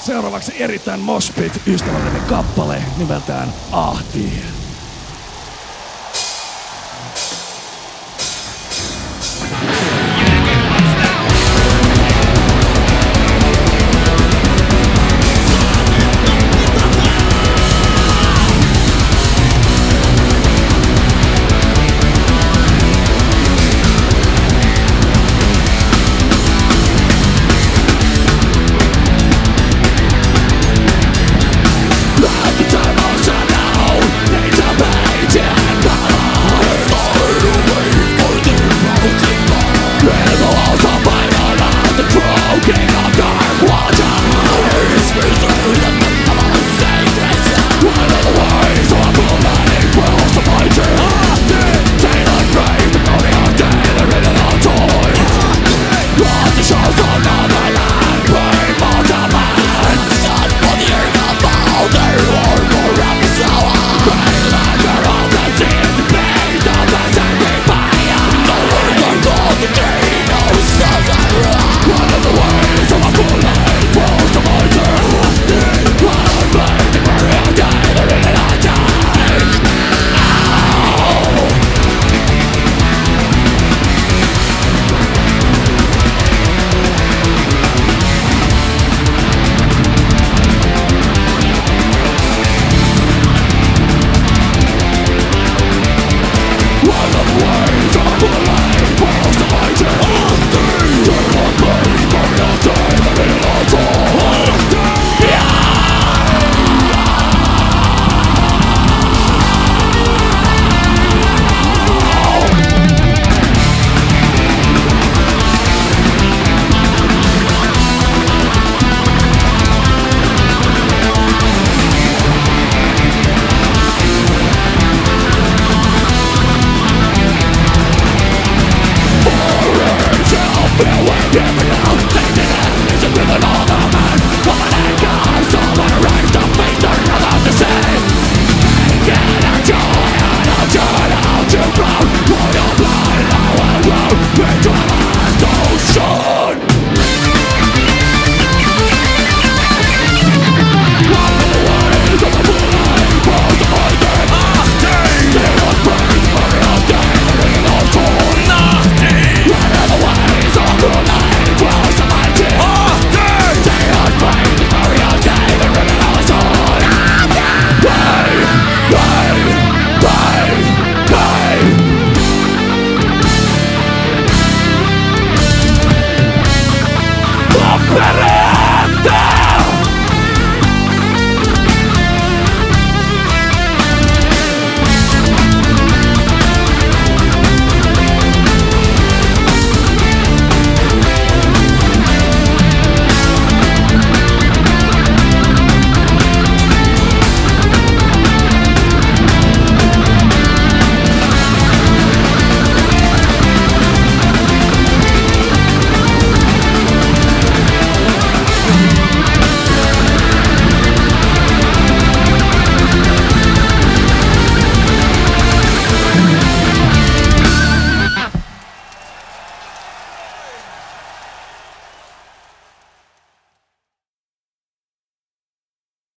seuraavaksi erittäin mospit ystävällinen kappale nimeltään Ahti. Abandon